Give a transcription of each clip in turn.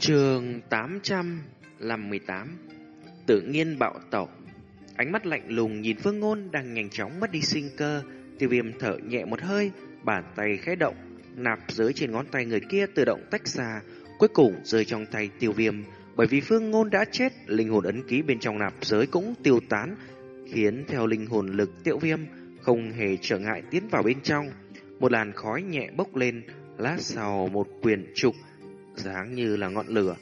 Trường 858 Tự nhiên bạo tẩu. Ánh mắt lạnh lùng nhìn Phương Ngôn đang nhanh chóng mất đi sinh cơ. Tiêu viêm thở nhẹ một hơi Bàn tay khẽ động, Nạp giới trên ngón tay người kia tự động tách ra, Cuối cùng rơi trong tay tiêu viêm. Bởi vì Phương Ngôn đã chết, Linh hồn ấn ký bên trong nạp giới cũng tiêu tán, Khiến theo linh hồn lực tiêu viêm Không hề trở ngại tiến vào bên trong. Một làn khói nhẹ bốc lên, Lát sau một quyền trục dáng như là ngọn lửa.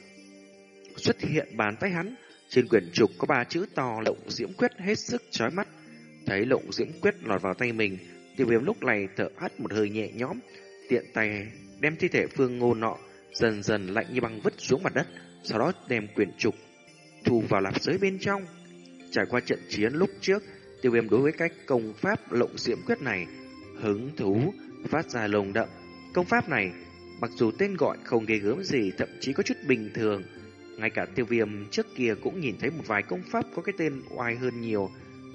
Xuất hiện bàn tay hắn, trên quyển trục có ba chữ to lộng diễm quyết hết sức chói mắt. Thấy lộng diễm quyết lọt vào tay mình, tiêu viêm lúc này thở hắt một hơi nhẹ nhõm, tiện tay đem thi thể phương ngô nọ dần dần lạnh như băng vứt xuống mặt đất, sau đó đem quyển trục thu vào lạp giới bên trong. Trải qua trận chiến lúc trước, tiêu viêm đối với cách công pháp lộng diễm quyết này hứng thú phát ra lồng đậm. Công pháp này Mặc dù tên gọi không ghê gớm gì, thậm chí có chút bình thường, ngay cả tiêu viêm trước kia cũng nhìn thấy một vài công pháp có cái tên oai hơn nhiều,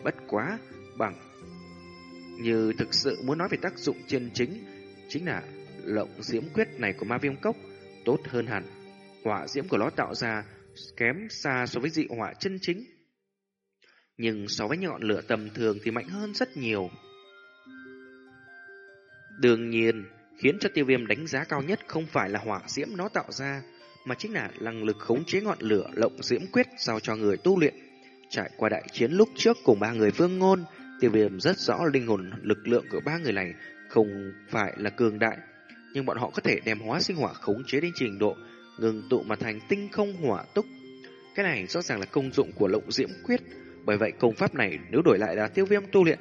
bất quá, bằng. Như thực sự muốn nói về tác dụng chân chính, chính là lộng diễm quyết này của ma viêm cốc tốt hơn hẳn. Hỏa diễm của nó tạo ra kém xa so với dị hỏa chân chính. Nhưng so với ngọn lửa tầm thường thì mạnh hơn rất nhiều. Đương nhiên, khiến cho tiêu viêm đánh giá cao nhất không phải là hỏa diễm nó tạo ra, mà chính là năng lực khống chế ngọn lửa lộng diễm quyết giao cho người tu luyện. Trải qua đại chiến lúc trước cùng ba người vương ngôn, tiêu viêm rất rõ linh hồn lực lượng của ba người này không phải là cường đại, nhưng bọn họ có thể đem hóa sinh hỏa khống chế đến trình độ ngừng tụ mà thành tinh không hỏa túc. Cái này rõ ràng là công dụng của lộng diễm quyết, bởi vậy công pháp này nếu đổi lại là tiêu viêm tu luyện,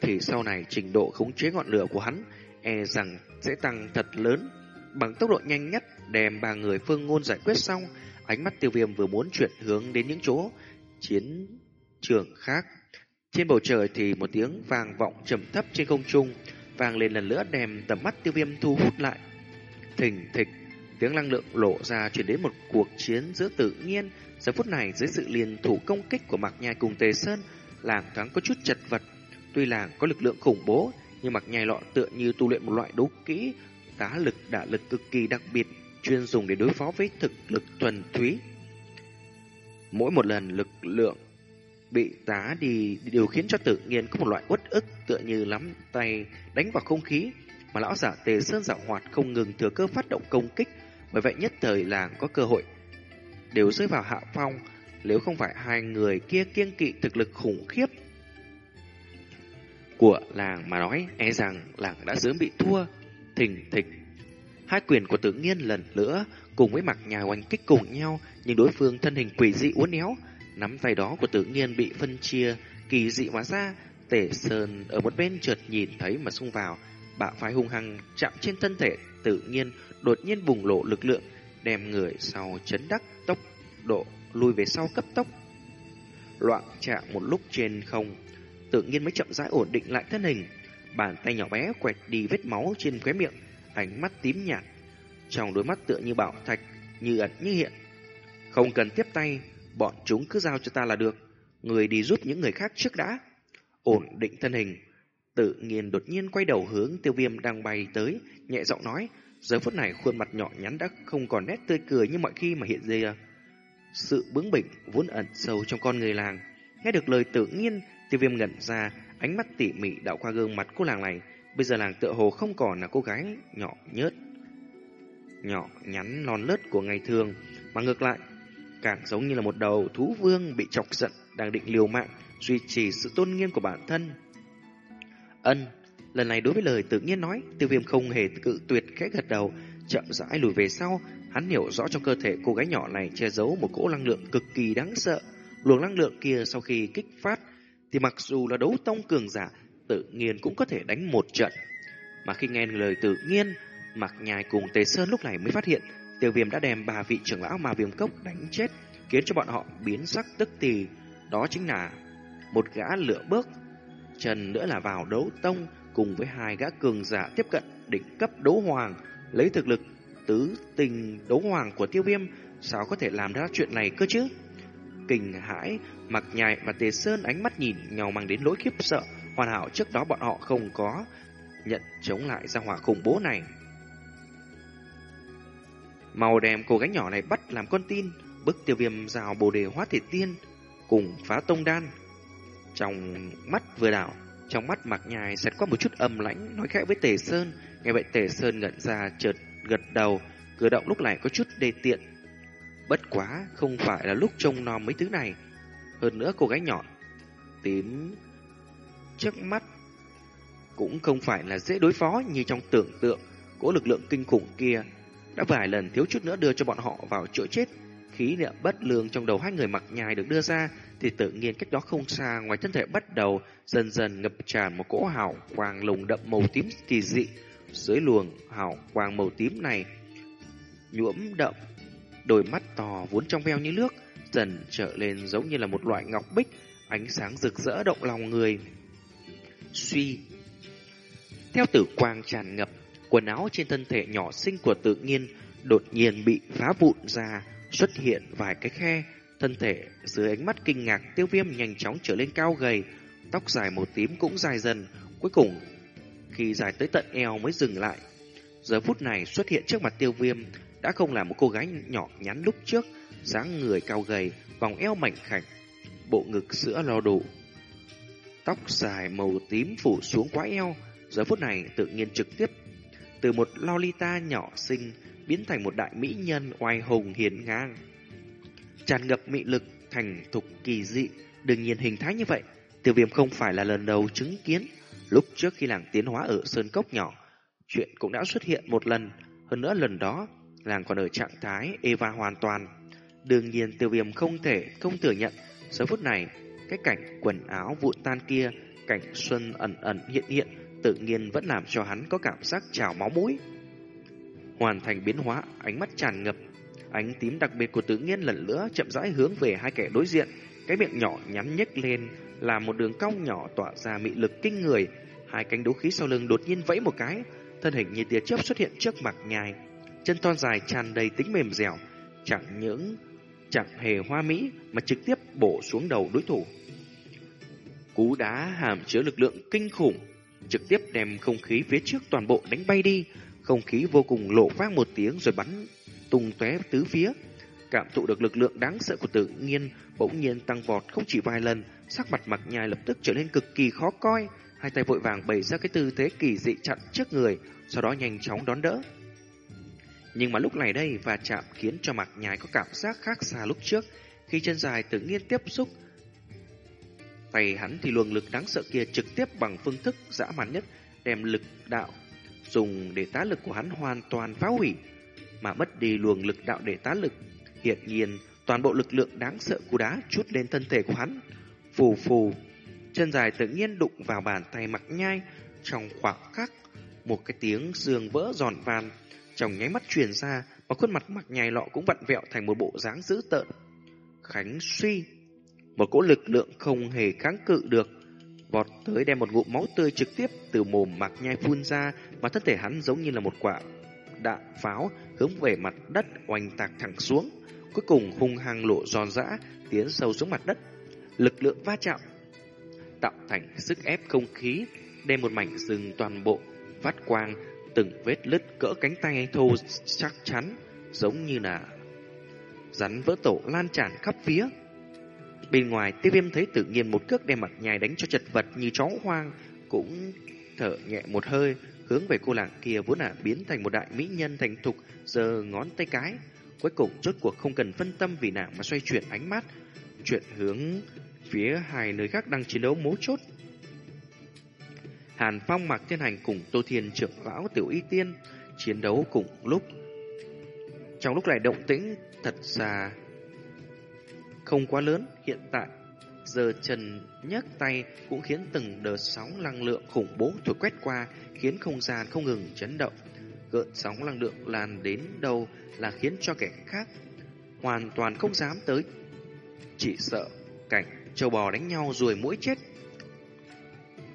thì sau này trình độ khống chế ngọn lửa của hắn e rằng sẽ tăng thật lớn. Bằng tốc độ nhanh nhất đem ba người phương ngôn giải quyết xong, ánh mắt tiêu viêm vừa muốn chuyển hướng đến những chỗ chiến trường khác. Trên bầu trời thì một tiếng vàng vọng trầm thấp trên không trung, vàng lên lần nữa đem tầm mắt tiêu viêm thu hút lại. Thình thịch, tiếng năng lượng lộ ra chuyển đến một cuộc chiến giữa tự nhiên. Giờ phút này dưới sự liên thủ công kích của Mạc Nhai cùng Tề Sơn, làng thoáng có chút chật vật. Tuy làng có lực lượng khủng bố, nhưng mặc nhai lọ tựa như tu luyện một loại đấu kỹ, tá lực đả lực cực kỳ đặc biệt, chuyên dùng để đối phó với thực lực thuần túy. Mỗi một lần lực lượng bị tá đi đều khiến cho tự nhiên có một loại uất ức tựa như lắm tay đánh vào không khí, mà lão giả tề sơn dạo hoạt không ngừng thừa cơ phát động công kích, bởi vậy nhất thời làng có cơ hội đều rơi vào hạ phong, nếu không phải hai người kia kiêng kỵ thực lực khủng khiếp của làng mà nói e rằng làng đã sớm bị thua, thình thịch. Hai quyền của tự nhiên lần nữa cùng với mặc nhà oanh kích cùng nhau, nhưng đối phương thân hình quỷ dị uốn éo, nắm tay đó của tự nhiên bị phân chia, kỳ dị hóa ra, tể sơn ở một bên chợt nhìn thấy mà xung vào, bạo phái hung hăng chạm trên thân thể tự nhiên đột nhiên bùng lộ lực lượng, đem người sau chấn đắc tốc độ lùi về sau cấp tốc. Loạn chạm một lúc trên không, tự nhiên mới chậm rãi ổn định lại thân hình. Bàn tay nhỏ bé quẹt đi vết máu trên khóe miệng, ánh mắt tím nhạt. Trong đôi mắt tựa như bảo thạch, như ẩn như hiện. Không cần tiếp tay, bọn chúng cứ giao cho ta là được. Người đi giúp những người khác trước đã. Ổn định thân hình. Tự nhiên đột nhiên quay đầu hướng tiêu viêm đang bay tới, nhẹ giọng nói. Giờ phút này khuôn mặt nhỏ nhắn đã không còn nét tươi cười như mọi khi mà hiện ra. Sự bướng bỉnh vốn ẩn sâu trong con người làng. Nghe được lời tự nhiên, Tiêu viêm ngẩn ra, ánh mắt tỉ mỉ đạo qua gương mặt cô làng này. Bây giờ làng tựa hồ không còn là cô gái nhỏ nhớt, nhỏ nhắn non lớt của ngày thường, mà ngược lại, càng giống như là một đầu thú vương bị chọc giận đang định liều mạng, duy trì sự tôn nghiêm của bản thân. Ân, lần này đối với lời tự nhiên nói, tiêu viêm không hề cự tuyệt khẽ gật đầu, chậm rãi lùi về sau, hắn hiểu rõ trong cơ thể cô gái nhỏ này che giấu một cỗ năng lượng cực kỳ đáng sợ. Luồng năng lượng kia sau khi kích phát, thì mặc dù là đấu tông cường giả, tự nhiên cũng có thể đánh một trận. Mà khi nghe lời tự nhiên, Mặc Nhài cùng Tề Sơn lúc này mới phát hiện Tiêu Viêm đã đem ba vị trưởng lão mà viêm cốc đánh chết, khiến cho bọn họ biến sắc tức thì. Đó chính là một gã lửa bước, trần nữa là vào đấu tông cùng với hai gã cường giả tiếp cận đỉnh cấp đấu hoàng, lấy thực lực tứ tình đấu hoàng của Tiêu Viêm, sao có thể làm ra chuyện này cơ chứ? Kinh hãi, mặc nhài và tề sơn ánh mắt nhìn nhau mang đến lỗi khiếp sợ, hoàn hảo trước đó bọn họ không có nhận chống lại ra hỏa khủng bố này. Màu đem cô gái nhỏ này bắt làm con tin, bức tiêu viêm rào bồ đề hóa thể tiên, cùng phá tông đan. Trong mắt vừa đảo, trong mắt mặc nhài xẹt qua một chút âm lãnh, nói khẽ với Tề Sơn. Nghe vậy Tề Sơn ngẩn ra chợt gật đầu, cử động lúc này có chút đề tiện. Bất quá, không phải là lúc trông nom mấy thứ này. Hơn nữa cô gái nhỏ tím trước mắt cũng không phải là dễ đối phó như trong tưởng tượng. Cỗ lực lượng kinh khủng kia đã vài lần thiếu chút nữa đưa cho bọn họ vào chỗ chết. Khí niệm bất lương trong đầu hai người mặc nhài được đưa ra thì tự nhiên cách đó không xa ngoài thân thể bắt đầu dần dần ngập tràn một cỗ hào quang lồng đậm màu tím kỳ dị. Dưới luồng hào quang màu tím này Nhuỗm đậm đôi mắt to vốn trong veo như nước dần trở lên giống như là một loại ngọc bích ánh sáng rực rỡ động lòng người. Suy theo tử quang tràn ngập, quần áo trên thân thể nhỏ xinh của tự nhiên đột nhiên bị phá vụn ra, xuất hiện vài cái khe. Thân thể dưới ánh mắt kinh ngạc tiêu viêm nhanh chóng trở lên cao gầy, tóc dài màu tím cũng dài dần, cuối cùng khi dài tới tận eo mới dừng lại. Giờ phút này xuất hiện trước mặt tiêu viêm đã không là một cô gái nhỏ nhắn lúc trước, dáng người cao gầy, vòng eo mảnh khảnh, bộ ngực sữa lo đủ. Tóc dài màu tím phủ xuống quá eo, giờ phút này tự nhiên trực tiếp từ một Lolita nhỏ xinh biến thành một đại mỹ nhân oai hùng hiền ngang. Tràn ngập mị lực, thành thục kỳ dị, đương nhiên hình thái như vậy, tiêu viêm không phải là lần đầu chứng kiến. Lúc trước khi làng tiến hóa ở Sơn Cốc nhỏ, chuyện cũng đã xuất hiện một lần, hơn nữa lần đó, làng còn ở trạng thái Eva hoàn toàn. Đương nhiên tiêu viêm không thể không thừa nhận, giờ phút này, cái cảnh quần áo vụn tan kia, cảnh xuân ẩn ẩn hiện hiện, tự nhiên vẫn làm cho hắn có cảm giác trào máu mũi. Hoàn thành biến hóa, ánh mắt tràn ngập, ánh tím đặc biệt của tự nhiên lần nữa chậm rãi hướng về hai kẻ đối diện, cái miệng nhỏ nhắn nhếch lên là một đường cong nhỏ tỏa ra mị lực kinh người, hai cánh đấu khí sau lưng đột nhiên vẫy một cái, thân hình như tia chớp xuất hiện trước mặt nhài, chân thon dài tràn đầy tính mềm dẻo, chẳng những chẳng hề hoa mỹ mà trực tiếp bổ xuống đầu đối thủ. Cú đá hàm chứa lực lượng kinh khủng, trực tiếp đem không khí phía trước toàn bộ đánh bay đi, không khí vô cùng lộ vang một tiếng rồi bắn tung tóe tứ phía. Cảm thụ được lực lượng đáng sợ của tự nhiên bỗng nhiên tăng vọt không chỉ vài lần, sắc mặt mặc nhai lập tức trở nên cực kỳ khó coi, hai tay vội vàng bày ra cái tư thế kỳ dị chặn trước người, sau đó nhanh chóng đón đỡ. Nhưng mà lúc này đây va chạm khiến cho mặt nhái có cảm giác khác xa lúc trước, khi chân dài tự nhiên tiếp xúc tay hắn thì luồng lực đáng sợ kia trực tiếp bằng phương thức dã man nhất đem lực đạo dùng để tá lực của hắn hoàn toàn phá hủy, mà mất đi luồng lực đạo để tá lực. Hiện nhiên, toàn bộ lực lượng đáng sợ của đá chút lên thân thể của hắn. Phù phù, chân dài tự nhiên đụng vào bàn tay mặc nhai trong khoảng khắc. Một cái tiếng xương vỡ giòn vàn trong nháy mắt truyền ra và khuôn mặt mặc nhài lọ cũng vặn vẹo thành một bộ dáng dữ tợn. Khánh suy, một cỗ lực lượng không hề kháng cự được vọt tới đem một ngụm máu tươi trực tiếp từ mồm mặc nhai phun ra, mà thân thể hắn giống như là một quả đạn pháo hướng về mặt đất oanh tạc thẳng xuống, cuối cùng hung hăng lộ giòn giã tiến sâu xuống mặt đất. Lực lượng va chạm tạo thành sức ép không khí, đem một mảnh rừng toàn bộ phát quang, từng vết lứt cỡ cánh tay thô chắc chắn, giống như là rắn vỡ tổ lan tràn khắp phía. Bên ngoài, tiêu viêm thấy tự nhiên một cước đem mặt nhài đánh cho chật vật như chó hoang, cũng thở nhẹ một hơi, hướng về cô nàng kia vốn là biến thành một đại mỹ nhân thành thục, giờ ngón tay cái. Cuối cùng rốt cuộc không cần phân tâm vì nàng mà xoay chuyển ánh mắt, chuyển hướng phía hai nơi khác đang chiến đấu mấu chốt. Hàn Phong mặc thiên hành cùng Tô Thiên trưởng lão Tiểu Y Tiên chiến đấu cùng lúc. Trong lúc này động tĩnh thật xa không quá lớn hiện tại. Giờ Trần nhấc tay cũng khiến từng đợt sóng năng lượng khủng bố thổi quét qua, khiến không gian không ngừng chấn động. Gợn sóng năng lượng lan đến đâu là khiến cho kẻ khác hoàn toàn không dám tới. Chỉ sợ cảnh châu bò đánh nhau rồi mũi chết.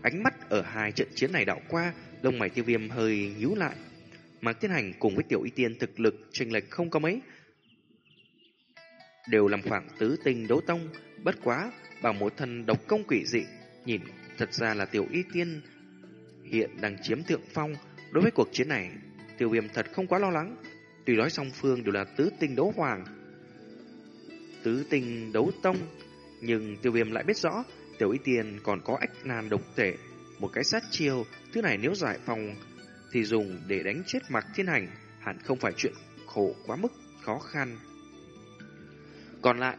Ánh mắt ở hai trận chiến này đảo qua, lông mày tiêu viêm hơi nhíu lại. Mạc Tiến Hành cùng với Tiểu Y Tiên thực lực chênh lệch không có mấy, đều làm khoảng tứ tinh đấu tông, bất quá bằng một thân độc công quỷ dị, nhìn thật ra là tiểu y tiên hiện đang chiếm thượng phong. Đối với cuộc chiến này, tiêu viêm thật không quá lo lắng. Tuy nói song phương đều là tứ tinh đấu hoàng, tứ tinh đấu tông, nhưng tiêu viêm lại biết rõ tiểu y tiên còn có ách nan độc thể. Một cái sát chiêu, thứ này nếu giải phòng thì dùng để đánh chết mặc thiên hành, hẳn không phải chuyện khổ quá mức khó khăn. Còn lại,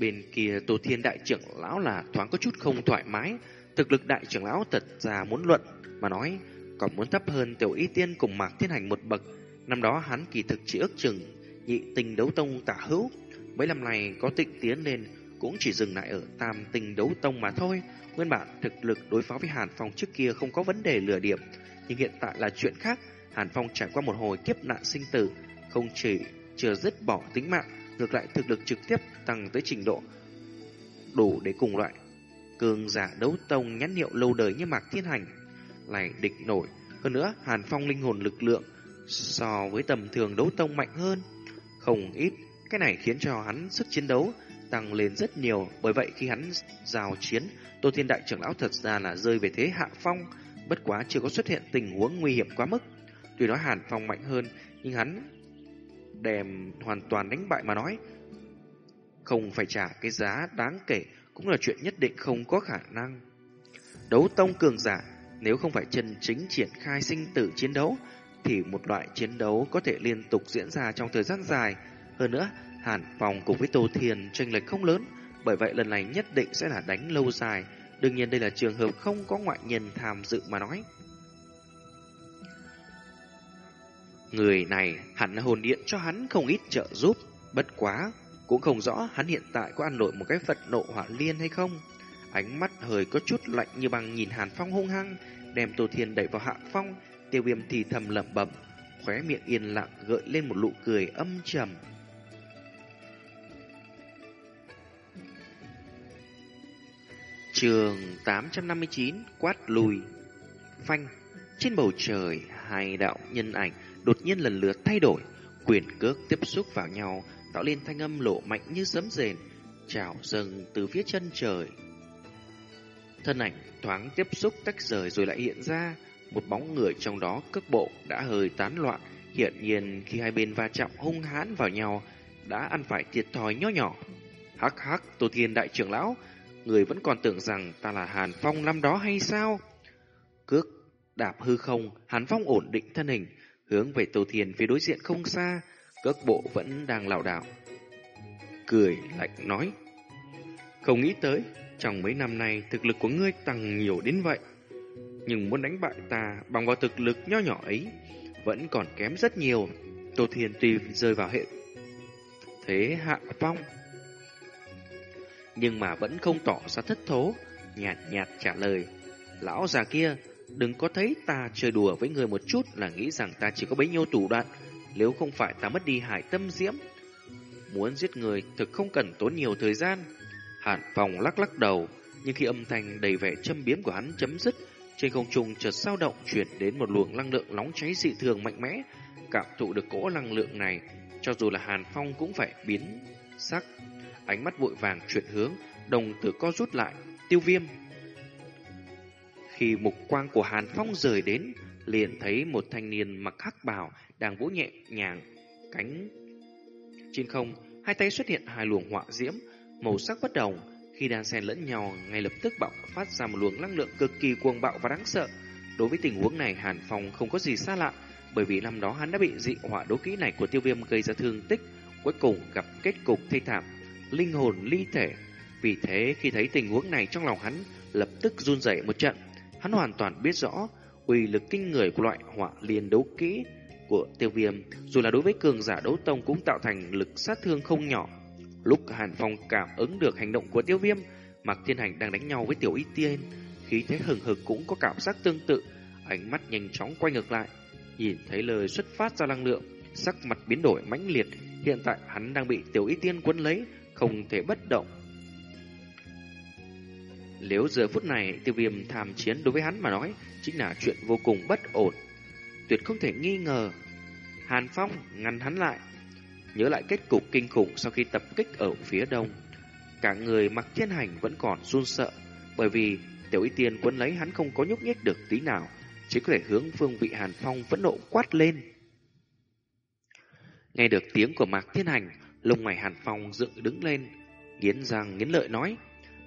bên kia Tô Thiên Đại trưởng lão là thoáng có chút không thoải mái, thực lực đại trưởng lão thật ra muốn luận, mà nói còn muốn thấp hơn tiểu y tiên cùng mạc thiên hành một bậc. Năm đó hắn kỳ thực chỉ ước chừng nhị tình đấu tông tả hữu, mấy năm này có tịnh tiến lên cũng chỉ dừng lại ở tam tình đấu tông mà thôi. Nguyên bản thực lực đối phó với Hàn Phong trước kia không có vấn đề lừa điểm, nhưng hiện tại là chuyện khác. Hàn Phong trải qua một hồi kiếp nạn sinh tử, không chỉ chưa dứt bỏ tính mạng, ngược lại thực lực trực tiếp tăng tới trình độ đủ để cùng loại cường giả đấu tông nhãn hiệu lâu đời như Mạc Thiên Hành lại địch nổi. Hơn nữa, Hàn Phong linh hồn lực lượng so với tầm thường đấu tông mạnh hơn không ít. Cái này khiến cho hắn sức chiến đấu tăng lên rất nhiều. Bởi vậy khi hắn giao chiến, Tô Thiên Đại trưởng lão thật ra là rơi về thế hạ phong, bất quá chưa có xuất hiện tình huống nguy hiểm quá mức. Tuy nói Hàn Phong mạnh hơn, nhưng hắn đem hoàn toàn đánh bại mà nói. Không phải trả cái giá đáng kể cũng là chuyện nhất định không có khả năng. Đấu tông cường giả, nếu không phải chân chính triển khai sinh tử chiến đấu, thì một loại chiến đấu có thể liên tục diễn ra trong thời gian dài. Hơn nữa, Hàn Phong cùng với Tô Thiền tranh lệch không lớn, bởi vậy lần này nhất định sẽ là đánh lâu dài. Đương nhiên đây là trường hợp không có ngoại nhân tham dự mà nói. Người này hẳn hồn điện cho hắn không ít trợ giúp, bất quá, cũng không rõ hắn hiện tại có ăn nổi một cái phật nộ hỏa liên hay không. Ánh mắt hơi có chút lạnh như bằng nhìn Hàn Phong hung hăng, đem Tô Thiên đẩy vào hạ phong, tiêu viêm thì thầm lẩm bẩm, khóe miệng yên lặng gợi lên một nụ cười âm trầm. Trường 859 quát lùi, Phanh, Trên bầu trời Hai đạo nhân ảnh đột nhiên lần lượt thay đổi, Quyền cước tiếp xúc vào nhau, Tạo lên thanh âm lộ mạnh như sấm rền, Trào dâng từ phía chân trời. Thân ảnh thoáng tiếp xúc tách rời rồi lại hiện ra, Một bóng người trong đó cước bộ đã hơi tán loạn Hiện nhiên khi hai bên va chạm hung hãn vào nhau, Đã ăn phải thiệt thòi nhỏ nhỏ. Hắc hắc tổ Thiên Đại trưởng Lão người vẫn còn tưởng rằng ta là Hàn Phong năm đó hay sao? Cước đạp hư không, Hàn Phong ổn định thân hình, hướng về Tô Thiền phía đối diện không xa, cước bộ vẫn đang lảo đảo. Cười lạnh nói, không nghĩ tới, trong mấy năm nay thực lực của ngươi tăng nhiều đến vậy. Nhưng muốn đánh bại ta bằng vào thực lực nho nhỏ ấy, vẫn còn kém rất nhiều. Tô Thiền tuy rơi vào hệ thế hạ phong, nhưng mà vẫn không tỏ ra thất thố, nhạt nhạt trả lời. Lão già kia, đừng có thấy ta chơi đùa với người một chút là nghĩ rằng ta chỉ có bấy nhiêu thủ đoạn, nếu không phải ta mất đi hải tâm diễm. Muốn giết người thực không cần tốn nhiều thời gian. Hàn phòng lắc lắc đầu, nhưng khi âm thanh đầy vẻ châm biếm của hắn chấm dứt, trên không trung chợt sao động chuyển đến một luồng năng lượng nóng cháy dị thường mạnh mẽ, cảm thụ được cỗ năng lượng này, cho dù là Hàn Phong cũng phải biến sắc ánh mắt vội vàng chuyển hướng, đồng tử co rút lại, tiêu viêm. Khi mục quang của Hàn Phong rời đến, liền thấy một thanh niên mặc hắc bào đang vỗ nhẹ nhàng cánh trên không, hai tay xuất hiện hai luồng họa diễm, màu sắc bất đồng, khi đan xen lẫn nhau, ngay lập tức bạo phát ra một luồng năng lượng cực kỳ cuồng bạo và đáng sợ. Đối với tình huống này, Hàn Phong không có gì xa lạ, bởi vì năm đó hắn đã bị dị họa đấu kỹ này của tiêu viêm gây ra thương tích, cuối cùng gặp kết cục thê thảm linh hồn ly thể. Vì thế khi thấy tình huống này trong lòng hắn lập tức run rẩy một trận. Hắn hoàn toàn biết rõ uy lực kinh người của loại họa liên đấu kỹ của tiêu viêm, dù là đối với cường giả đấu tông cũng tạo thành lực sát thương không nhỏ. Lúc Hàn Phong cảm ứng được hành động của tiêu viêm, Mạc Thiên Hành đang đánh nhau với tiểu y tiên, khí thế hừng hực cũng có cảm giác tương tự, ánh mắt nhanh chóng quay ngược lại, nhìn thấy lời xuất phát ra năng lượng, sắc mặt biến đổi mãnh liệt, hiện tại hắn đang bị tiểu y tiên quấn lấy, không thể bất động. Nếu giờ phút này tiêu viêm tham chiến đối với hắn mà nói chính là chuyện vô cùng bất ổn. Tuyệt không thể nghi ngờ. Hàn Phong ngăn hắn lại. Nhớ lại kết cục kinh khủng sau khi tập kích ở phía đông. Cả người mặc thiên hành vẫn còn run sợ. Bởi vì tiểu y tiên quấn lấy hắn không có nhúc nhích được tí nào. Chỉ có thể hướng phương vị Hàn Phong vẫn nộ quát lên. Nghe được tiếng của Mạc Thiên Hành, lông mày Hàn Phong dựng đứng lên, nghiến răng nghiến lợi nói,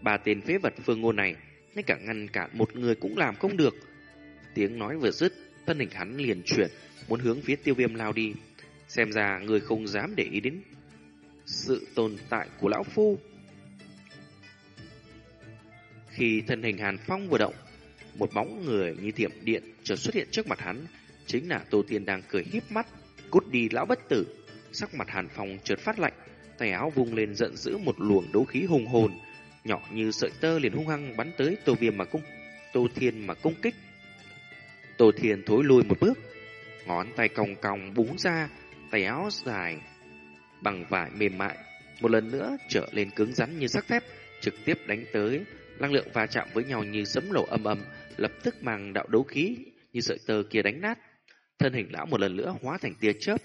bà tên phế vật phương ngôn này, ngay cả ngăn cản một người cũng làm không được. Tiếng nói vừa dứt, thân hình hắn liền chuyển, muốn hướng phía tiêu viêm lao đi. Xem ra người không dám để ý đến sự tồn tại của lão phu. Khi thân hình Hàn Phong vừa động, một bóng người như thiểm điện chợt xuất hiện trước mặt hắn, chính là Tô Tiên đang cười híp mắt, cút đi lão bất tử. Sắc mặt Hàn Phong trượt phát lạnh, tay áo vung lên giận dữ một luồng đấu khí hùng hồn, nhỏ như sợi tơ liền hung hăng bắn tới Tô Viêm mà cung, Tô Thiên mà công kích. Tô Thiên thối lui một bước, ngón tay cong cong búng ra, tay áo dài bằng vải mềm mại, một lần nữa trở lên cứng rắn như sắt thép, trực tiếp đánh tới, năng lượng va chạm với nhau như sấm nổ âm ầm, lập tức mang đạo đấu khí như sợi tơ kia đánh nát. Thân hình lão một lần nữa hóa thành tia chớp,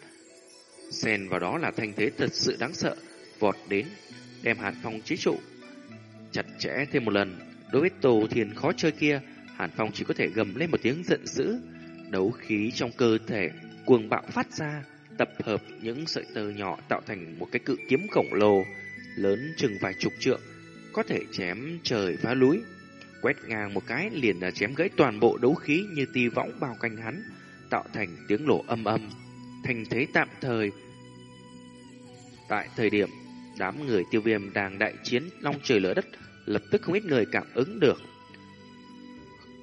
xen vào đó là thanh thế thật sự đáng sợ, vọt đến đem Hàn Phong chế trụ. Chặt chẽ thêm một lần, đối với Tô thiền khó chơi kia, Hàn Phong chỉ có thể gầm lên một tiếng giận dữ, đấu khí trong cơ thể cuồng bạo phát ra, tập hợp những sợi tơ nhỏ tạo thành một cái cự kiếm khổng lồ, lớn chừng vài chục trượng, có thể chém trời phá núi. Quét ngang một cái liền là chém gãy toàn bộ đấu khí như ti võng bao quanh hắn, tạo thành tiếng nổ âm âm, thành thế tạm thời. Tại thời điểm đám người tiêu viêm đang đại chiến long trời lở đất, lập tức không ít người cảm ứng được.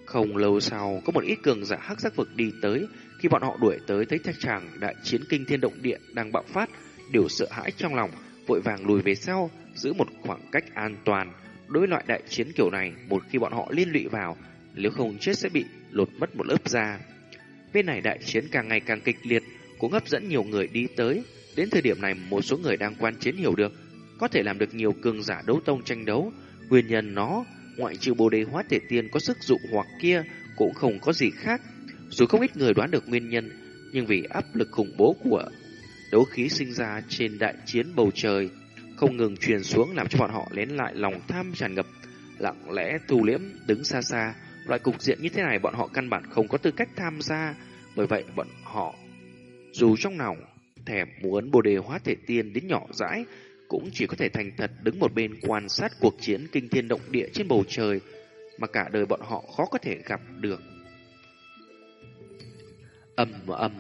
Không lâu sau, có một ít cường giả hắc giác vực đi tới, khi bọn họ đuổi tới thấy thạch tràng đại chiến kinh thiên động địa đang bạo phát, đều sợ hãi trong lòng, vội vàng lùi về sau, giữ một khoảng cách an toàn. Đối loại đại chiến kiểu này, một khi bọn họ liên lụy vào, nếu không chết sẽ bị lột mất một lớp da. Bên này đại chiến càng ngày càng kịch liệt, cũng hấp dẫn nhiều người đi tới. Đến thời điểm này, một số người đang quan chiến hiểu được, có thể làm được nhiều cường giả đấu tông tranh đấu. Nguyên nhân nó, ngoại trừ bồ đề hóa thể tiên có sức dụ hoặc kia, cũng không có gì khác. Dù không ít người đoán được nguyên nhân, nhưng vì áp lực khủng bố của đấu khí sinh ra trên đại chiến bầu trời, không ngừng truyền xuống làm cho bọn họ lén lại lòng tham tràn ngập, lặng lẽ thu liễm đứng xa xa. Loại cục diện như thế này bọn họ căn bản không có tư cách tham gia, bởi vậy bọn họ dù trong lòng thèm muốn bồ đề hóa thể tiên đến nhỏ dãi, cũng chỉ có thể thành thật đứng một bên quan sát cuộc chiến kinh thiên động địa trên bầu trời mà cả đời bọn họ khó có thể gặp được. ầm ầm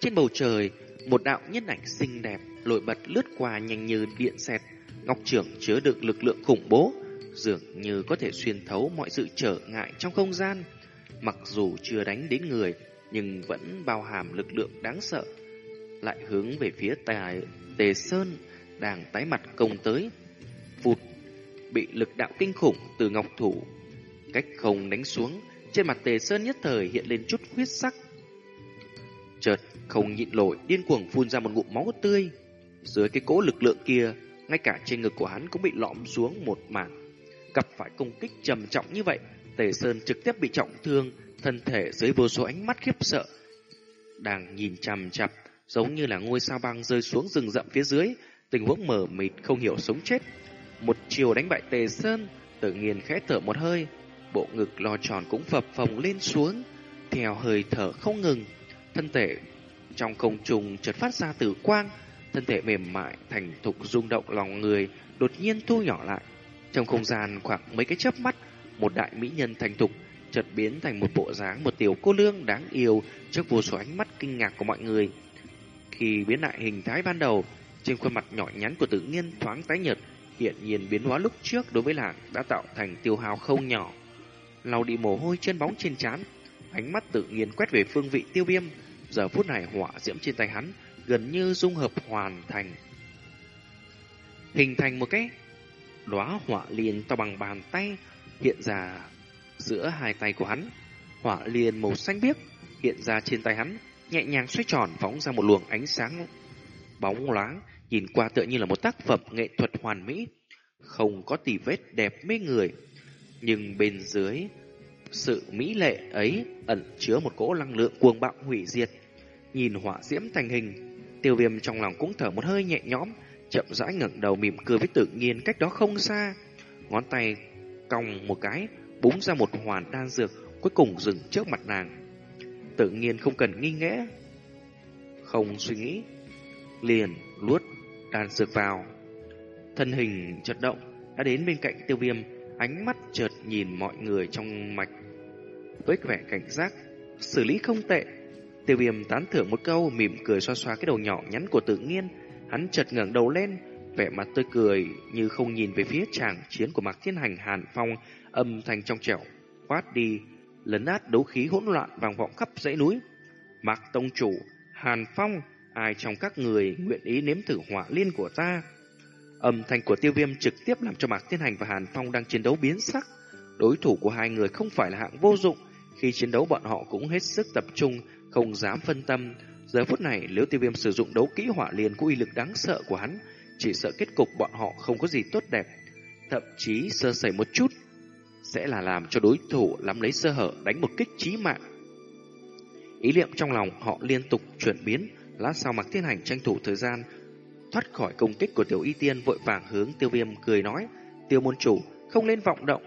trên bầu trời, một đạo nhân ảnh xinh đẹp lội bật lướt qua nhanh như điện xẹt, ngọc trưởng chứa đựng lực lượng khủng bố, dường như có thể xuyên thấu mọi sự trở ngại trong không gian. Mặc dù chưa đánh đến người, nhưng vẫn bao hàm lực lượng đáng sợ. Lại hướng về phía tài Tề Sơn đang tái mặt công tới. Phụt, bị lực đạo kinh khủng từ ngọc thủ. Cách không đánh xuống, trên mặt Tề Sơn nhất thời hiện lên chút huyết sắc. Chợt không nhịn nổi điên cuồng phun ra một ngụm máu tươi. Dưới cái cỗ lực lượng kia, ngay cả trên ngực của hắn cũng bị lõm xuống một mảng. Gặp phải công kích trầm trọng như vậy, Tề Sơn trực tiếp bị trọng thương, thân thể dưới vô số ánh mắt khiếp sợ. Đang nhìn chằm chằm, giống như là ngôi sao băng rơi xuống rừng rậm phía dưới, tình huống mờ mịt không hiểu sống chết. Một chiều đánh bại Tề Sơn, tự nhiên khẽ thở một hơi, bộ ngực lo tròn cũng phập phồng lên xuống, theo hơi thở không ngừng, thân thể trong không trung chợt phát ra tử quang, thân thể mềm mại thành thục rung động lòng người, đột nhiên thu nhỏ lại. Trong không gian khoảng mấy cái chớp mắt, một đại mỹ nhân thành thục chợt biến thành một bộ dáng một tiểu cô lương đáng yêu trước vô số ánh mắt kinh ngạc của mọi người. Khi biến lại hình thái ban đầu, trên khuôn mặt nhỏ nhắn của tự nhiên thoáng tái nhợt, hiện nhiên biến hóa lúc trước đối với nàng đã tạo thành tiêu hao không nhỏ. Lau đi mồ hôi chân bóng trên trán, ánh mắt tự nhiên quét về phương vị tiêu viêm. Giờ phút này hỏa diễm trên tay hắn gần như dung hợp hoàn thành. Hình thành một cái đóa hỏa liền to bằng bàn tay hiện ra giữa hai tay của hắn. Hỏa liền màu xanh biếc hiện ra trên tay hắn, nhẹ nhàng xoay tròn phóng ra một luồng ánh sáng bóng loáng, nhìn qua tựa như là một tác phẩm nghệ thuật hoàn mỹ, không có tì vết đẹp mê người. Nhưng bên dưới sự mỹ lệ ấy ẩn chứa một cỗ năng lượng cuồng bạo hủy diệt. Nhìn hỏa diễm thành hình, tiêu viêm trong lòng cũng thở một hơi nhẹ nhõm, chậm rãi ngẩng đầu mỉm cười với tự nhiên cách đó không xa. Ngón tay cong một cái, búng ra một hoàn đan dược, cuối cùng dừng trước mặt nàng. Tự nhiên không cần nghi ngẽ, không suy nghĩ. liền luốt đan dược vào. Thân hình chật động, đã đến bên cạnh tiêu viêm, ánh mắt chợt nhìn mọi người trong mạch. Với vẻ cảnh giác, xử lý không tệ. Tiêu viêm tán thưởng một câu, mỉm cười xoa xoa cái đầu nhỏ nhắn của tự nhiên. Hắn chợt ngẩng đầu lên, vẻ mặt tươi cười như không nhìn về phía chàng chiến của Mạc Thiên Hành Hàn Phong, âm thanh trong trẻo, quát đi, lấn át đấu khí hỗn loạn vang vọng khắp dãy núi. Mạc Tông Chủ, Hàn Phong, ai trong các người nguyện ý nếm thử hỏa liên của ta? Âm thanh của tiêu viêm trực tiếp làm cho Mạc Thiên Hành và Hàn Phong đang chiến đấu biến sắc. Đối thủ của hai người không phải là hạng vô dụng, khi chiến đấu bọn họ cũng hết sức tập trung, không dám phân tâm. Giờ phút này, nếu tiêu viêm sử dụng đấu kỹ hỏa liên có uy lực đáng sợ của hắn, chỉ sợ kết cục bọn họ không có gì tốt đẹp. Thậm chí sơ sẩy một chút, sẽ là làm cho đối thủ lắm lấy sơ hở đánh một kích chí mạng. Ý niệm trong lòng họ liên tục chuyển biến, lát sau mặc thiên hành tranh thủ thời gian, thoát khỏi công kích của tiểu y tiên vội vàng hướng tiêu viêm cười nói, tiêu môn chủ, không nên vọng động.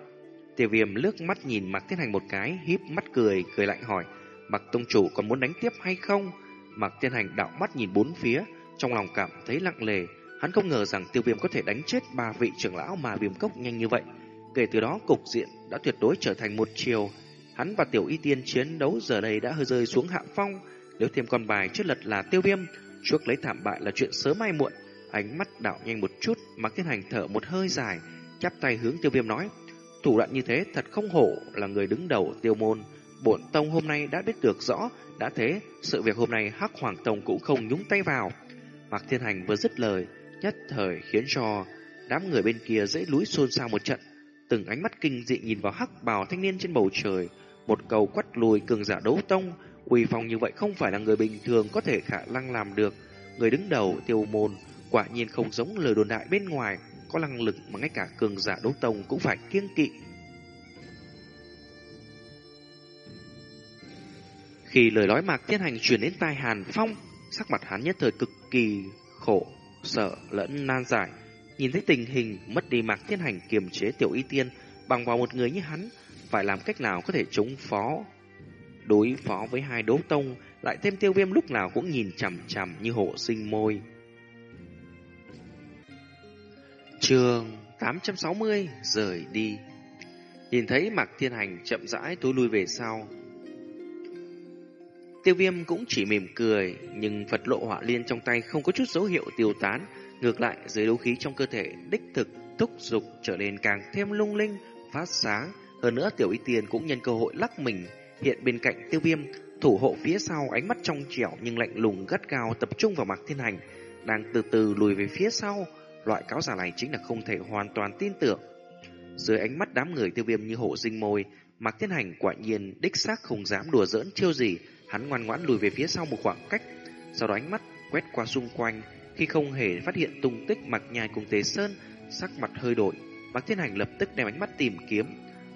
Tiêu viêm lướt mắt nhìn mặc thiên hành một cái, híp mắt cười, cười lạnh hỏi, mặc tông chủ còn muốn đánh tiếp hay không? Mặc thiên hành đạo mắt nhìn bốn phía, trong lòng cảm thấy lặng lề, hắn không ngờ rằng tiêu viêm có thể đánh chết ba vị trưởng lão mà viêm cốc nhanh như vậy. Kể từ đó cục diện đã tuyệt đối trở thành một chiều, hắn và tiểu y tiên chiến đấu giờ đây đã hơi rơi xuống hạ phong, nếu thêm con bài trước lật là tiêu viêm, chuốc lấy thảm bại là chuyện sớm mai muộn. Ánh mắt đảo nhanh một chút, mà Thiên Hành thở một hơi dài, chắp tay hướng tiêu viêm nói. Thủ đoạn như thế thật không hổ là người đứng đầu tiêu môn. Bổn tông hôm nay đã biết được rõ, đã thế, sự việc hôm nay Hắc Hoàng Tông cũng không nhúng tay vào. Mạc Thiên Hành vừa dứt lời, nhất thời khiến cho đám người bên kia dễ lúi xôn xao một trận. Từng ánh mắt kinh dị nhìn vào hắc bào thanh niên trên bầu trời, một cầu quắt lùi cường giả đấu tông, quỳ phòng như vậy không phải là người bình thường có thể khả năng làm được. Người đứng đầu tiêu môn quả nhiên không giống lời đồn đại bên ngoài, có năng lực mà ngay cả cường giả đấu tông cũng phải kiêng kỵ. Khi lời nói Mạc Thiên Hành truyền đến tai Hàn Phong, sắc mặt hắn nhất thời cực kỳ khổ, sợ lẫn nan giải. Nhìn thấy tình hình mất đi Mạc Thiên Hành kiềm chế tiểu y tiên bằng vào một người như hắn, phải làm cách nào có thể chống phó. Đối phó với hai đấu tông, lại thêm tiêu viêm lúc nào cũng nhìn chằm chằm như hộ sinh môi. Trường 860 rời đi. Nhìn thấy Mạc Thiên Hành chậm rãi tối lui về sau. Tiêu viêm cũng chỉ mỉm cười, nhưng Phật lộ họa liên trong tay không có chút dấu hiệu tiêu tán. Ngược lại, dưới đấu khí trong cơ thể đích thực thúc dục trở nên càng thêm lung linh, phát sáng. Hơn nữa tiểu y tiền cũng nhân cơ hội lắc mình hiện bên cạnh tiêu viêm, thủ hộ phía sau ánh mắt trong trẻo nhưng lạnh lùng gắt gao tập trung vào mặt Thiên Hành, đang từ từ lùi về phía sau. Loại cáo giả này chính là không thể hoàn toàn tin tưởng. Dưới ánh mắt đám người tiêu viêm như hộ sinh môi, Mạc Thiên Hành quả nhiên đích xác không dám đùa giỡn chiêu gì, hắn ngoan ngoãn lùi về phía sau một khoảng cách, sau đó ánh mắt quét qua xung quanh, khi không hề phát hiện tung tích Mạc Nhai cùng Tế Sơn, sắc mặt hơi đổi, Mạc Thiên Hành lập tức đem ánh mắt tìm kiếm.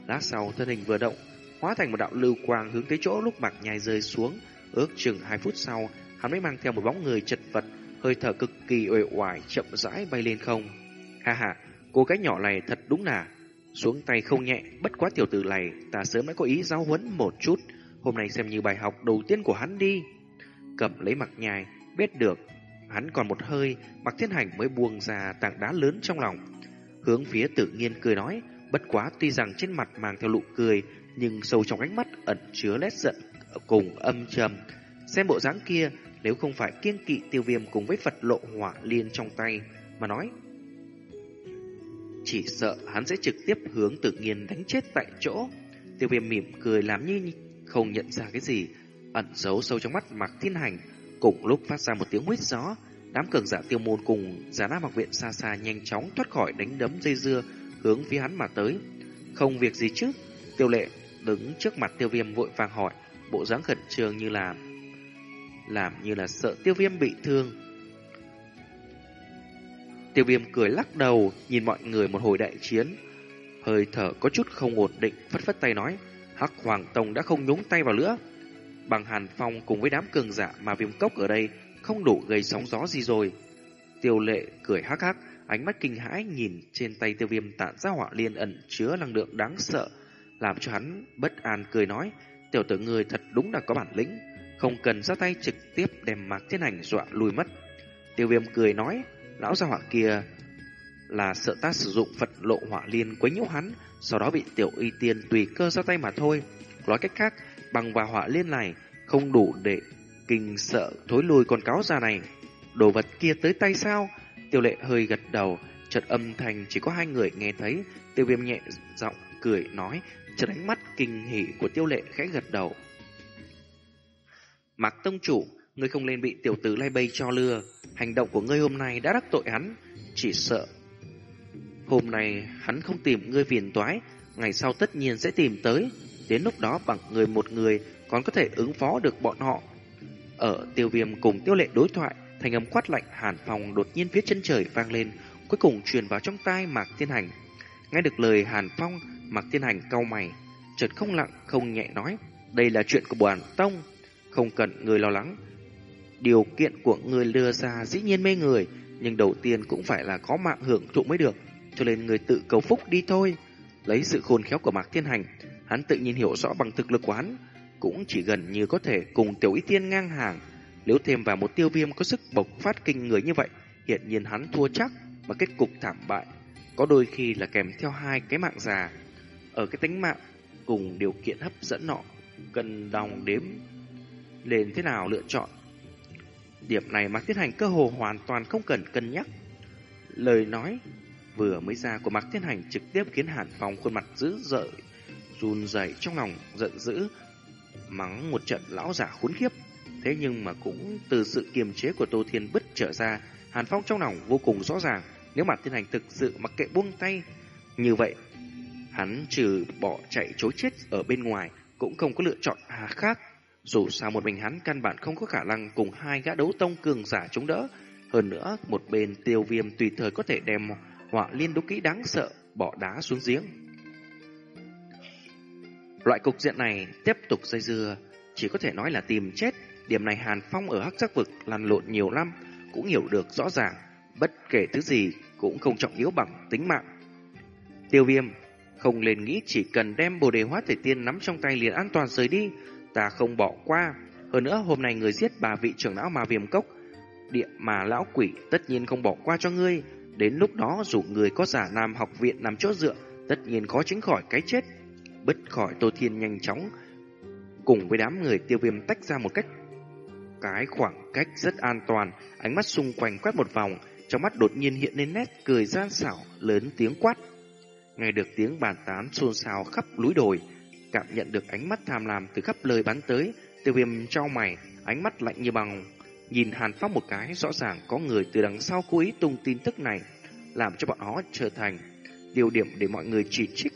Lát sau thân hình vừa động, hóa thành một đạo lưu quang hướng tới chỗ lúc Mạc Nhai rơi xuống, ước chừng hai phút sau, hắn mới mang theo một bóng người chật vật hơi thở cực kỳ uể oải chậm rãi bay lên không. Ha ha, cô gái nhỏ này thật đúng là xuống tay không nhẹ, bất quá tiểu tử này ta sớm đã có ý giáo huấn một chút, hôm nay xem như bài học đầu tiên của hắn đi. Cầm lấy mặt nhài biết được hắn còn một hơi, Mặc Thiên Hành mới buông ra tảng đá lớn trong lòng. Hướng phía tự nhiên cười nói, bất quá tuy rằng trên mặt mang theo nụ cười, nhưng sâu trong ánh mắt ẩn chứa nét giận cùng âm trầm. Xem bộ dáng kia, nếu không phải kiên kỵ tiêu viêm cùng với Phật lộ hỏa liên trong tay mà nói. Chỉ sợ hắn sẽ trực tiếp hướng tự nhiên đánh chết tại chỗ. Tiêu viêm mỉm cười làm như không nhận ra cái gì, ẩn giấu sâu trong mắt mặc thiên hành. Cùng lúc phát ra một tiếng huyết gió, đám cường giả tiêu môn cùng giả nam học viện xa xa nhanh chóng thoát khỏi đánh đấm dây dưa, hướng phía hắn mà tới. Không việc gì chứ, tiêu lệ đứng trước mặt tiêu viêm vội vàng hỏi, bộ dáng khẩn trương như là làm như là sợ tiêu viêm bị thương. Tiêu viêm cười lắc đầu, nhìn mọi người một hồi đại chiến. Hơi thở có chút không ổn định, phất phất tay nói, Hắc Hoàng Tông đã không nhúng tay vào nữa. Bằng Hàn Phong cùng với đám cường giả mà viêm cốc ở đây không đủ gây sóng gió gì rồi. Tiêu lệ cười hắc hắc, ánh mắt kinh hãi nhìn trên tay tiêu viêm tản ra hỏa liên ẩn chứa năng lượng đáng sợ, làm cho hắn bất an cười nói, tiểu tử người thật đúng là có bản lĩnh không cần ra tay trực tiếp đem Mạc Thiên Hành dọa lùi mất. Tiêu viêm cười nói, lão gia hỏa kia là sợ ta sử dụng Phật lộ hỏa liên quấy nhiễu hắn, sau đó bị tiểu y tiên tùy cơ ra tay mà thôi. Nói cách khác, bằng và họa liên này không đủ để kinh sợ thối lùi con cáo già này. Đồ vật kia tới tay sao? Tiêu lệ hơi gật đầu, chợt âm thanh chỉ có hai người nghe thấy. Tiêu viêm nhẹ giọng cười nói, chợt ánh mắt kinh hỉ của tiêu lệ khẽ gật đầu. Mạc Tông Chủ, ngươi không nên bị tiểu tử lay bay cho lừa. Hành động của ngươi hôm nay đã đắc tội hắn, chỉ sợ. Hôm nay hắn không tìm ngươi phiền toái, ngày sau tất nhiên sẽ tìm tới. Đến lúc đó bằng người một người còn có thể ứng phó được bọn họ. Ở tiêu viêm cùng tiêu lệ đối thoại, thành âm quát lạnh hàn phòng đột nhiên phía chân trời vang lên, cuối cùng truyền vào trong tai Mạc Thiên Hành. Nghe được lời hàn phong, Mạc Thiên Hành cau mày, chợt không lặng không nhẹ nói, đây là chuyện của bản tông, không cần người lo lắng. Điều kiện của người đưa ra dĩ nhiên mê người, nhưng đầu tiên cũng phải là có mạng hưởng thụ mới được, cho nên người tự cầu phúc đi thôi. Lấy sự khôn khéo của Mạc Thiên Hành, hắn tự nhiên hiểu rõ bằng thực lực của hắn, cũng chỉ gần như có thể cùng Tiểu Y Tiên ngang hàng. Nếu thêm vào một tiêu viêm có sức bộc phát kinh người như vậy, hiện nhiên hắn thua chắc và kết cục thảm bại. Có đôi khi là kèm theo hai cái mạng già. Ở cái tính mạng cùng điều kiện hấp dẫn nọ, cần đồng đếm lên thế nào lựa chọn. Điểm này Mạc Tiến Hành cơ hồ hoàn toàn không cần cân nhắc. Lời nói vừa mới ra của Mạc thiên Hành trực tiếp khiến Hàn Phong khuôn mặt dữ dội, run rẩy trong lòng giận dữ, mắng một trận lão giả khốn khiếp. Thế nhưng mà cũng từ sự kiềm chế của Tô Thiên Bất trở ra, Hàn Phong trong lòng vô cùng rõ ràng, nếu Mạc thiên Hành thực sự mặc kệ buông tay, như vậy hắn trừ bỏ chạy chối chết ở bên ngoài cũng không có lựa chọn hà khác. Dù sao một mình hắn căn bản không có khả năng cùng hai gã đấu tông cường giả chống đỡ. Hơn nữa, một bên tiêu viêm tùy thời có thể đem họa liên đấu kỹ đáng sợ bỏ đá xuống giếng. Loại cục diện này tiếp tục dây dưa, chỉ có thể nói là tìm chết. Điểm này Hàn Phong ở hắc giác vực lăn lộn nhiều năm, cũng hiểu được rõ ràng, bất kể thứ gì cũng không trọng yếu bằng tính mạng. Tiêu viêm, không lên nghĩ chỉ cần đem bồ đề hóa thể tiên nắm trong tay liền an toàn rời đi, ta không bỏ qua. Hơn nữa hôm nay người giết bà vị trưởng lão mà viêm cốc, địa mà lão quỷ tất nhiên không bỏ qua cho ngươi. Đến lúc đó dù người có giả nam học viện nằm chỗ dựa, tất nhiên khó tránh khỏi cái chết. bất khỏi Tô Thiên nhanh chóng, cùng với đám người tiêu viêm tách ra một cách cái khoảng cách rất an toàn, ánh mắt xung quanh quét một vòng, trong mắt đột nhiên hiện lên nét cười gian xảo, lớn tiếng quát. Nghe được tiếng bàn tán xôn xao khắp núi đồi, cảm nhận được ánh mắt tham lam từ khắp lời bắn tới, tiêu viêm trao mày, ánh mắt lạnh như bằng. Nhìn Hàn Phong một cái, rõ ràng có người từ đằng sau cố ý tung tin tức này, làm cho bọn họ trở thành tiêu điểm để mọi người chỉ trích.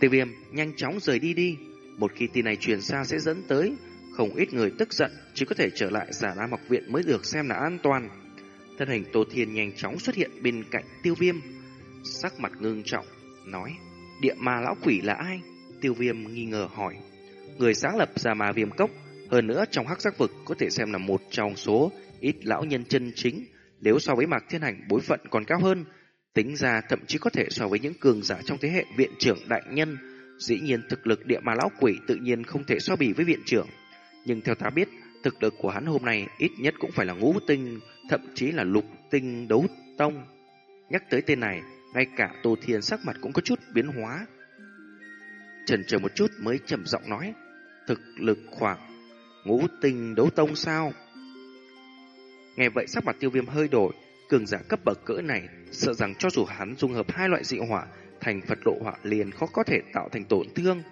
Tiêu viêm nhanh chóng rời đi đi, một khi tin này truyền xa sẽ dẫn tới không ít người tức giận, chỉ có thể trở lại giả nam học viện mới được xem là an toàn. Thân hình Tô Thiên nhanh chóng xuất hiện bên cạnh tiêu viêm, sắc mặt ngưng trọng, nói, địa ma lão quỷ là ai? Tiêu viêm nghi ngờ hỏi. Người sáng lập ra ma viêm cốc, hơn nữa trong hắc giác vực có thể xem là một trong số ít lão nhân chân chính, nếu so với mạc thiên hành bối phận còn cao hơn, tính ra thậm chí có thể so với những cường giả trong thế hệ viện trưởng đại nhân. Dĩ nhiên thực lực địa mà lão quỷ tự nhiên không thể so bì với viện trưởng. Nhưng theo ta biết, thực lực của hắn hôm nay ít nhất cũng phải là ngũ tinh, thậm chí là lục tinh đấu tông. Nhắc tới tên này, ngay cả Tô Thiên sắc mặt cũng có chút biến hóa. Trần chờ một chút mới trầm giọng nói, thực lực khoảng ngũ tinh đấu tông sao? Nghe vậy sắc mặt tiêu viêm hơi đổi, cường giả cấp bậc cỡ này, sợ rằng cho dù hắn dung hợp hai loại dị hỏa thành Phật lộ hỏa liền khó có thể tạo thành tổn thương.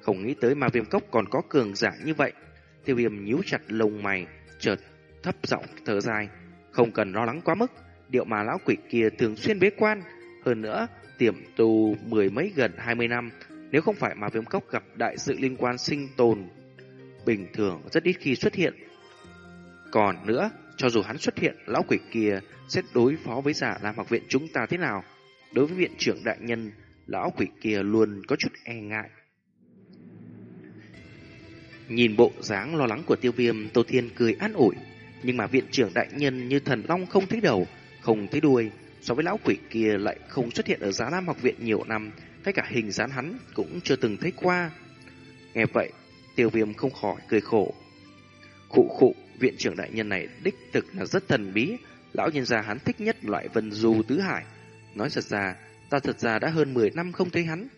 Không nghĩ tới mà viêm cốc còn có cường giả như vậy. Tiêu viêm nhíu chặt lông mày, chợt thấp giọng thở dài, không cần lo lắng quá mức, điệu mà lão quỷ kia thường xuyên bế quan, hơn nữa tiềm tù mười mấy gần hai mươi năm, nếu không phải mà viêm cốc gặp đại sự liên quan sinh tồn, bình thường rất ít khi xuất hiện. Còn nữa, cho dù hắn xuất hiện, lão quỷ kia sẽ đối phó với giả làm học viện chúng ta thế nào? Đối với viện trưởng đại nhân, lão quỷ kia luôn có chút e ngại. Nhìn bộ dáng lo lắng của tiêu viêm, Tô Thiên cười an ủi. Nhưng mà viện trưởng đại nhân như thần long không thấy đầu, không thấy đuôi. So với lão quỷ kia lại không xuất hiện ở giá Nam học viện nhiều năm, ngay cả hình dáng hắn cũng chưa từng thấy qua. Nghe vậy, tiêu viêm không khỏi cười khổ. Khụ khụ, viện trưởng đại nhân này đích thực là rất thần bí. Lão nhân gia hắn thích nhất loại vân du tứ hải. Nói thật ra, ta thật ra đã hơn 10 năm không thấy hắn.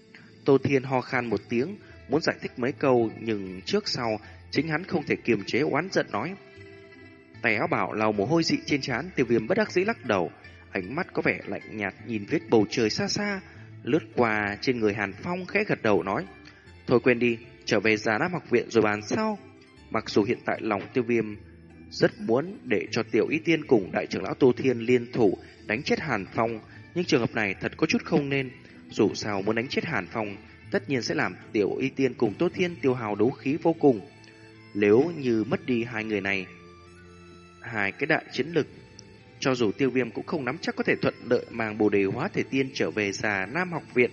Tô Thiên ho khan một tiếng, muốn giải thích mấy câu nhưng trước sau chính hắn không thể kiềm chế oán giận nói. Tay áo bảo lau mồ hôi dị trên trán, tiêu viêm bất đắc dĩ lắc đầu, ánh mắt có vẻ lạnh nhạt nhìn vết bầu trời xa xa, lướt qua trên người Hàn Phong khẽ gật đầu nói. Thôi quên đi, trở về già Nam học viện rồi bàn sau. Mặc dù hiện tại lòng tiêu viêm rất muốn để cho tiểu y tiên cùng đại trưởng lão Tô Thiên liên thủ đánh chết Hàn Phong, nhưng trường hợp này thật có chút không nên. Dù sao muốn đánh chết Hàn Phong, tất nhiên sẽ làm tiểu y tiên cùng Tô Thiên tiêu hào đấu khí vô cùng. Nếu như mất đi hai người này, hai cái đại chiến lực, cho dù tiêu viêm cũng không nắm chắc có thể thuận lợi mang bồ đề hóa thể tiên trở về già Nam học viện.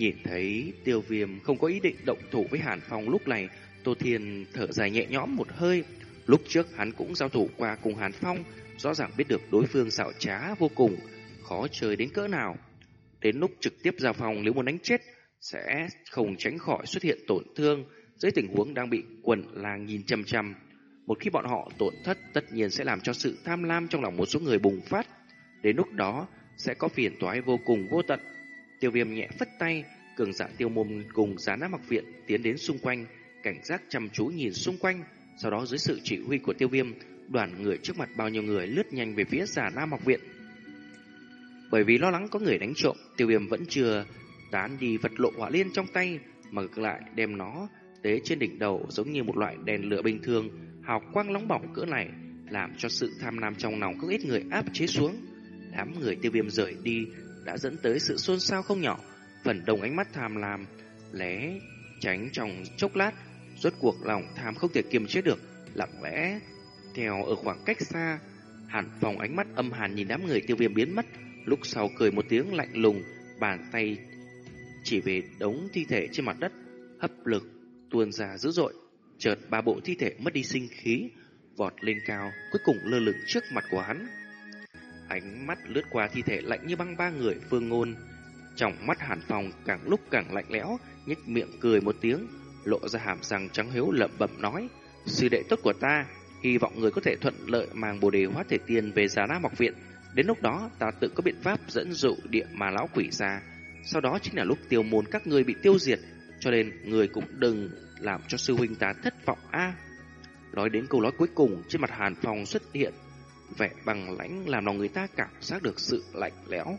Nhìn thấy tiêu viêm không có ý định động thủ với Hàn Phong lúc này, Tô Thiên thở dài nhẹ nhõm một hơi. Lúc trước hắn cũng giao thủ qua cùng Hàn Phong, rõ ràng biết được đối phương xảo trá vô cùng, khó chơi đến cỡ nào. Đến lúc trực tiếp giao phòng nếu muốn đánh chết, sẽ không tránh khỏi xuất hiện tổn thương dưới tình huống đang bị quần làng nhìn chăm chăm. Một khi bọn họ tổn thất tất nhiên sẽ làm cho sự tham lam trong lòng một số người bùng phát. Đến lúc đó sẽ có phiền toái vô cùng vô tận. Tiêu viêm nhẹ phất tay, cường giả tiêu môn cùng giá nát mặc viện tiến đến xung quanh, cảnh giác chăm chú nhìn xung quanh. Sau đó dưới sự chỉ huy của tiêu viêm, đoàn người trước mặt bao nhiêu người lướt nhanh về phía giả nam học viện. Bởi vì lo lắng có người đánh trộm, tiêu viêm vẫn chưa tán đi vật lộ hỏa liên trong tay, mà ngược lại đem nó tế trên đỉnh đầu giống như một loại đèn lửa bình thường, hào quang nóng bỏng cỡ này, làm cho sự tham lam trong lòng các ít người áp chế xuống. Đám người tiêu viêm rời đi đã dẫn tới sự xôn xao không nhỏ, phần đông ánh mắt tham lam, lé tránh trong chốc lát, rốt cuộc lòng tham không thể kiềm chế được, lặng lẽ theo ở khoảng cách xa. Hàn phòng ánh mắt âm hàn nhìn đám người tiêu viêm biến mất, lúc sau cười một tiếng lạnh lùng, bàn tay chỉ về đống thi thể trên mặt đất, hấp lực tuôn ra dữ dội. Chợt ba bộ thi thể mất đi sinh khí, vọt lên cao, cuối cùng lơ lửng trước mặt của hắn. Ánh mắt lướt qua thi thể lạnh như băng ba người phương ngôn. Trong mắt hàn phòng càng lúc càng lạnh lẽo, nhếch miệng cười một tiếng, lộ ra hàm răng trắng hiếu lẩm bẩm nói. Sư đệ tốt của ta, hy vọng người có thể thuận lợi mang bồ đề hóa thể tiền về giá nam học viện. Đến lúc đó ta tự có biện pháp dẫn dụ địa mà lão quỷ ra. Sau đó chính là lúc tiêu môn các người bị tiêu diệt, cho nên người cũng đừng làm cho sư huynh ta thất vọng a. Nói đến câu nói cuối cùng, trên mặt Hàn Phong xuất hiện vẻ bằng lãnh làm lòng người ta cảm giác được sự lạnh lẽo.